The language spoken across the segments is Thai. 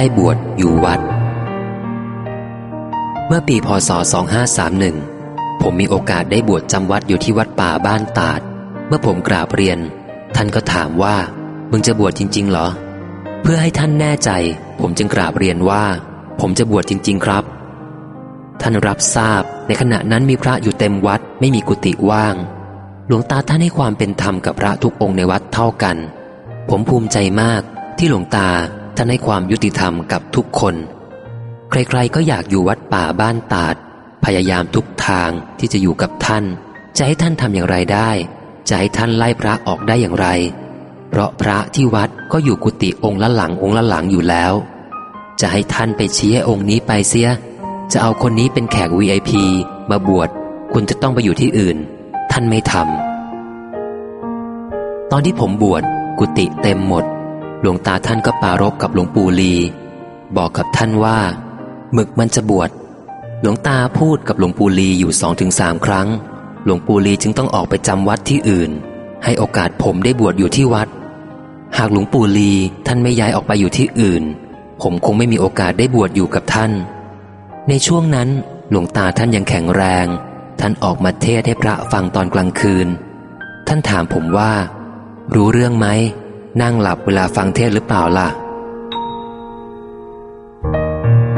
ได้บวชอยู่วัด เมื่อปีพศ 2531 ผมมีโอกาสได้บวชจำวัดอยู่ที่วัดป่าบ้านตาด เมื่อผมกราบเรียน ท่านก็ถามว่า มึงจะบวชจริง ๆ เหรอ เพื่อให้ท่านแน่ใจ ผมจึงกราบเรียนว่า ผมจะบวชจริง ๆ ครับ ท่านรับทราบ ในขณะนั้นมีพระอยู่เต็มวัด ไม่มีกุฏิว่าง หลวงตาท่านให้ความเป็นธรรมกับพระทุกองค์ในวัดเท่ากัน ผมภูมิใจมากที่หลวงตา ท่านให้ความยุติธรรมกับทุกคน ใครๆก็อยากอยู่วัดป่าบ้านตาด พยายามทุกทางที่จะอยู่กับท่าน จะให้ท่านทำอย่างไรได้ จะให้ท่านไล่พระออกได้อย่างไร เพราะพระที่วัดก็อยู่กุฏิองค์ละหลังองค์ละหลังอยู่แล้ว จะให้ท่านไปชี้ให้องค์นี้ไปเสีย จะเอาคนนี้เป็นแขก VIP มาบวชคุณจะต้องไปอยู่ที่อื่น ท่านไม่ทำตอนที่ผมบวชกุฏิเต็มหมด หลวงตาท่านก็ปารบกับหลวงปู่ลี บอกกับท่านว่าหมึกมันจะบวชหลวงตาพูดกับหลวงปู่ลีอยู่สองถึงสามครั้ง หลวงปู่ลีจึงต้องออกไปจำวัดที่อื่น ให้โอกาสผมได้บวชอยู่ที่วัด หากหลวงปู่ลีท่านไม่ย้ายออกไปอยู่ที่อื่น ผมคงไม่มีโอกาสได้บวชอยู่กับท่าน ในช่วงนั้น หลวงตาท่านยังแข็งแรง ท่านออกมาเทศให้พระฟังตอนกลางคืน ท่านถามผมว่า รู้เรื่องไหม นั่งหลับเวลาฟังเทศหรือเปล่าล่ะ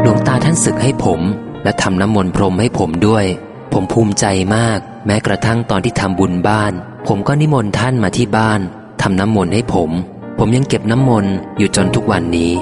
หลวงตาท่านศึกให้ผม และทำน้ำมนต์พรมให้ผมด้วย ผมภูมิใจมาก แม้กระทั่งตอนที่ทำบุญบ้าน ผมก็นิมนต์ท่านมาที่บ้านทำน้ำมนต์ให้ผม ผมยังเก็บน้ำมนต์อยู่จนทุกวันนี้